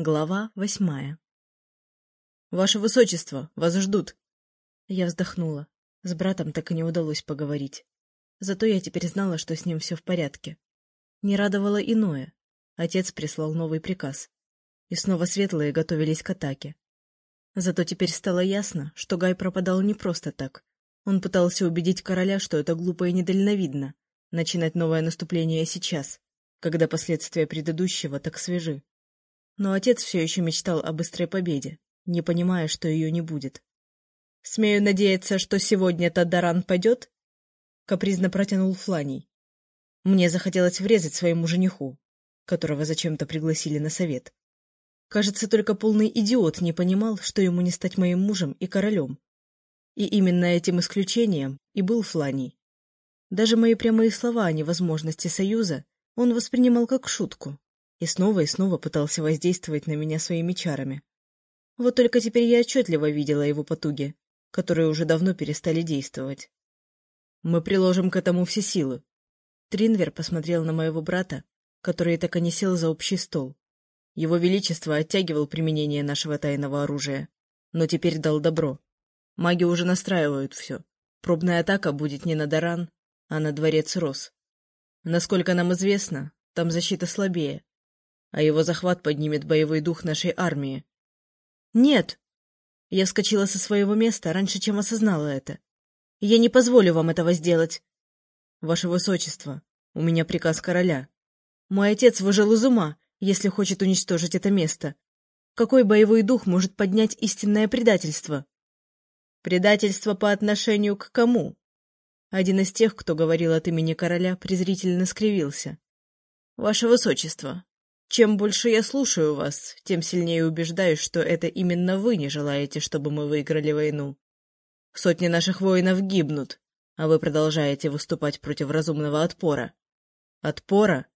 Глава восьмая. «Ваше Высочество, вас ждут!» Я вздохнула. С братом так и не удалось поговорить. Зато я теперь знала, что с ним все в порядке. Не радовало иное. Отец прислал новый приказ. И снова светлые готовились к атаке. Зато теперь стало ясно, что Гай пропадал не просто так. Он пытался убедить короля, что это глупо и недальновидно — начинать новое наступление сейчас, когда последствия предыдущего так свежи. Но отец все еще мечтал о быстрой победе, не понимая, что ее не будет. «Смею надеяться, что сегодня Тадаран пойдет?» — капризно протянул Фланий. Мне захотелось врезать своему жениху, которого зачем-то пригласили на совет. Кажется, только полный идиот не понимал, что ему не стать моим мужем и королем. И именно этим исключением и был Фланий. Даже мои прямые слова о невозможности союза он воспринимал как шутку, и снова и снова пытался воздействовать на меня своими чарами. Вот только теперь я отчетливо видела его потуги, которые уже давно перестали действовать. «Мы приложим к этому все силы». Тринвер посмотрел на моего брата, который так и не сел за общий стол. Его Величество оттягивал применение нашего тайного оружия, но теперь дал добро. Маги уже настраивают все. Пробная атака будет не на Даран, а на дворец Рос. Насколько нам известно, там защита слабее, а его захват поднимет боевой дух нашей армии. Нет! Я вскочила со своего места раньше, чем осознала это. Я не позволю вам этого сделать. Ваше Высочество, у меня приказ короля. Мой отец выжил из ума, если хочет уничтожить это место. Какой боевой дух может поднять истинное предательство? Предательство по отношению к кому? Один из тех, кто говорил от имени короля, презрительно скривился. Ваше Высочество, чем больше я слушаю вас, тем сильнее убеждаюсь, что это именно вы не желаете, чтобы мы выиграли войну. Сотни наших воинов гибнут, а вы продолжаете выступать против разумного отпора. Отпора?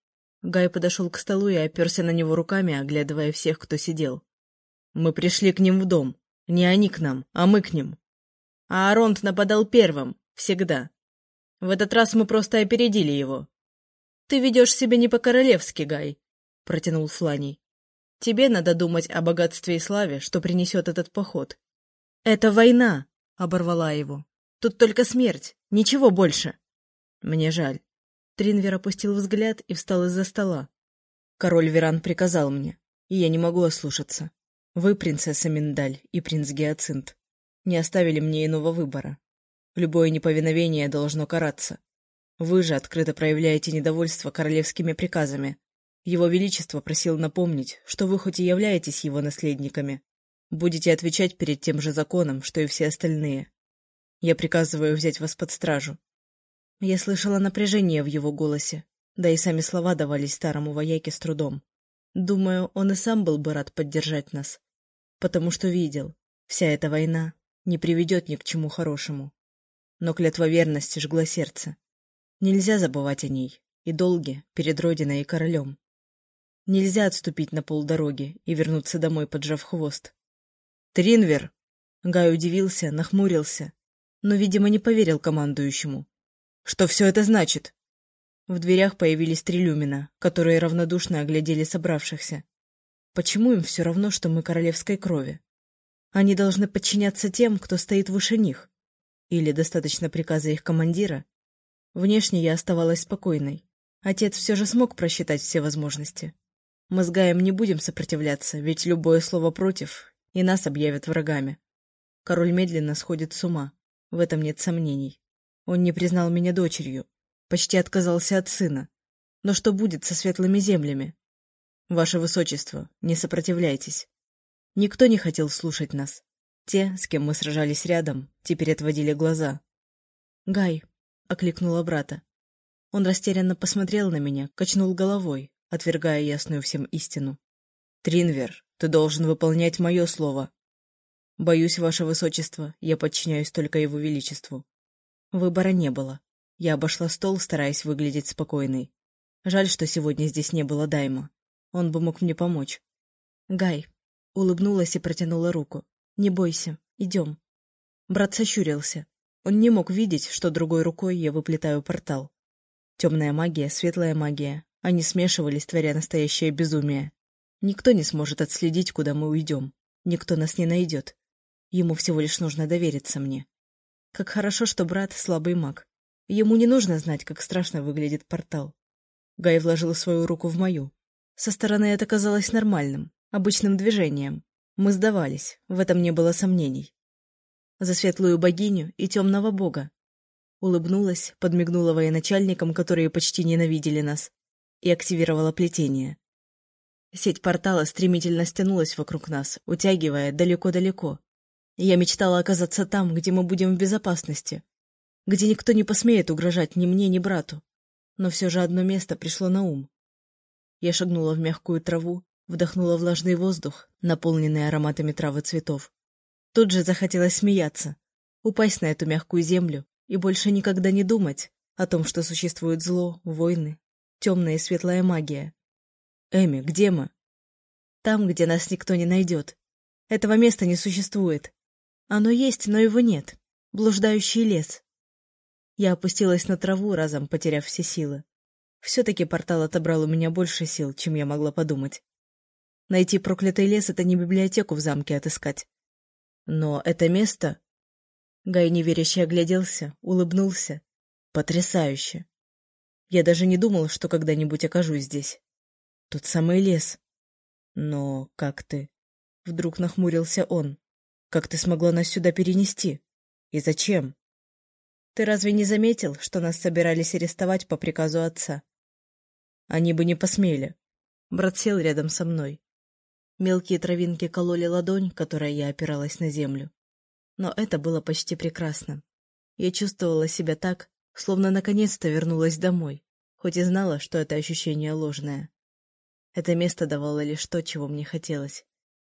Гай подошел к столу и оперся на него руками, оглядывая всех, кто сидел. Мы пришли к ним в дом. Не они к нам, а мы к ним. А Аронт нападал первым, всегда. В этот раз мы просто опередили его. Ты ведешь себя не по-королевски, Гай, — протянул Фланий. — Тебе надо думать о богатстве и славе, что принесет этот поход. — Это война! — оборвала его. — Тут только смерть, ничего больше. — Мне жаль. Тринвер опустил взгляд и встал из-за стола. Король Веран приказал мне, и я не могу ослушаться. Вы, принцесса Миндаль и принц Гиацинт, не оставили мне иного выбора. Любое неповиновение должно караться. Вы же открыто проявляете недовольство королевскими приказами, его Величество просил напомнить, что вы хоть и являетесь его наследниками, будете отвечать перед тем же законом, что и все остальные. Я приказываю взять вас под стражу. Я слышала напряжение в его голосе, да и сами слова давались старому вояке с трудом. Думаю, он и сам был бы рад поддержать нас, потому что видел, вся эта война не приведет ни к чему хорошему. Но клятва верности жгла сердце. Нельзя забывать о ней и долге перед Родиной и королем. Нельзя отступить на полдороги и вернуться домой, поджав хвост. «Тринвер!» Гай удивился, нахмурился, но, видимо, не поверил командующему. «Что все это значит?» В дверях появились три люмина, которые равнодушно оглядели собравшихся. Почему им все равно, что мы королевской крови? Они должны подчиняться тем, кто стоит выше них. Или достаточно приказа их командира? Внешне я оставалась спокойной. Отец все же смог просчитать все возможности. Мы с Гаем не будем сопротивляться, ведь любое слово против, и нас объявят врагами. Король медленно сходит с ума, в этом нет сомнений. Он не признал меня дочерью, почти отказался от сына. Но что будет со светлыми землями? Ваше Высочество, не сопротивляйтесь. Никто не хотел слушать нас. Те, с кем мы сражались рядом, теперь отводили глаза. — Гай, — окликнула брата. Он растерянно посмотрел на меня, качнул головой, отвергая ясную всем истину. «Тринвер, ты должен выполнять мое слово. Боюсь, ваше высочество, я подчиняюсь только его величеству». Выбора не было. Я обошла стол, стараясь выглядеть спокойной. Жаль, что сегодня здесь не было Дайма. Он бы мог мне помочь. «Гай», — улыбнулась и протянула руку. «Не бойся, идем». Брат сощурился. Он не мог видеть, что другой рукой я выплетаю портал. Темная магия, светлая магия, они смешивались, творя настоящее безумие. Никто не сможет отследить, куда мы уйдем. Никто нас не найдет. Ему всего лишь нужно довериться мне. Как хорошо, что брат — слабый маг. Ему не нужно знать, как страшно выглядит портал. Гай вложил свою руку в мою. Со стороны это казалось нормальным, обычным движением. Мы сдавались, в этом не было сомнений. За светлую богиню и темного бога. Улыбнулась, подмигнула военачальникам, которые почти ненавидели нас, и активировала плетение. Сеть портала стремительно стянулась вокруг нас, утягивая далеко-далеко, я мечтала оказаться там, где мы будем в безопасности, где никто не посмеет угрожать ни мне, ни брату. Но все же одно место пришло на ум. Я шагнула в мягкую траву, вдохнула влажный воздух, наполненный ароматами травы цветов. Тут же захотелось смеяться, упасть на эту мягкую землю и больше никогда не думать о том, что существует зло, войны, темная и светлая магия. Эми, где мы? Там, где нас никто не найдет. Этого места не существует. Оно есть, но его нет. Блуждающий лес. Я опустилась на траву, разом потеряв все силы. Все-таки портал отобрал у меня больше сил, чем я могла подумать. Найти проклятый лес — это не библиотеку в замке отыскать. Но это место... Гай неверяще огляделся, улыбнулся. Потрясающе. Я даже не думал, что когда-нибудь окажусь здесь. Тот самый лес. Но как ты? Вдруг нахмурился он. Как ты смогла нас сюда перенести? И зачем? Ты разве не заметил, что нас собирались арестовать по приказу отца? Они бы не посмели. Брат сел рядом со мной. Мелкие травинки кололи ладонь, которой я опиралась на землю. Но это было почти прекрасно. Я чувствовала себя так, словно наконец-то вернулась домой, хоть и знала, что это ощущение ложное. Это место давало лишь то, чего мне хотелось.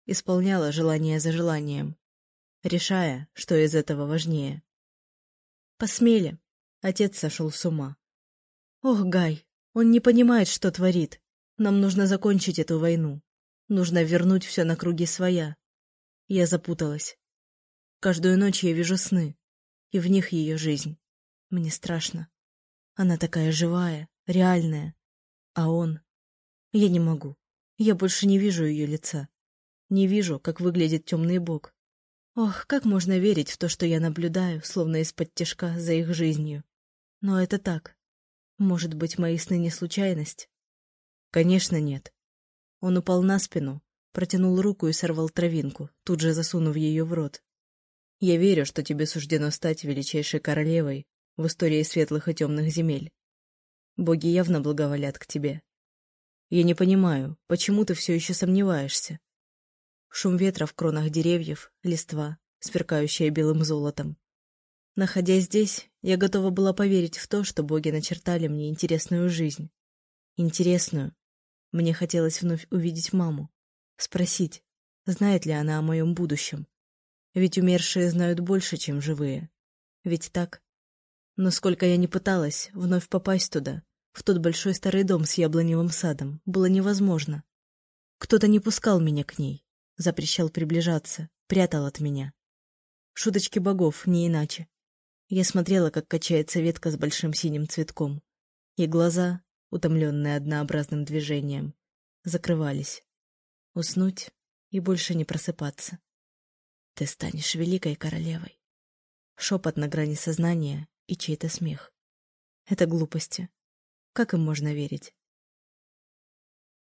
Исполняло желание за желанием решая, что из этого важнее. Посмели. Отец сошел с ума. Ох, Гай, он не понимает, что творит. Нам нужно закончить эту войну. Нужно вернуть все на круги своя. Я запуталась. Каждую ночь я вижу сны, и в них ее жизнь. Мне страшно. Она такая живая, реальная. А он... Я не могу. Я больше не вижу ее лица. Не вижу, как выглядит темный бог. Ох, как можно верить в то, что я наблюдаю, словно из-под тяжка за их жизнью. Но это так. Может быть, мои сны не случайность? Конечно, нет. Он упал на спину, протянул руку и сорвал травинку, тут же засунув ее в рот. Я верю, что тебе суждено стать величайшей королевой в истории светлых и темных земель. Боги явно благоволят к тебе. Я не понимаю, почему ты все еще сомневаешься? Шум ветра в кронах деревьев, листва, сверкающая белым золотом. Находясь здесь, я готова была поверить в то, что боги начертали мне интересную жизнь. Интересную. Мне хотелось вновь увидеть маму. Спросить, знает ли она о моем будущем. Ведь умершие знают больше, чем живые. Ведь так? Но сколько я ни пыталась вновь попасть туда, в тот большой старый дом с яблоневым садом, было невозможно. Кто-то не пускал меня к ней запрещал приближаться, прятал от меня. Шуточки богов, не иначе. Я смотрела, как качается ветка с большим синим цветком, и глаза, утомленные однообразным движением, закрывались. Уснуть и больше не просыпаться. Ты станешь великой королевой. Шепот на грани сознания и чей-то смех. Это глупости. Как им можно верить?